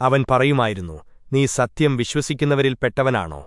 അവൻ പറയുമായിരുന്നു നീ സത്യം വിശ്വസിക്കുന്നവരിൽ പെട്ടവനാണോ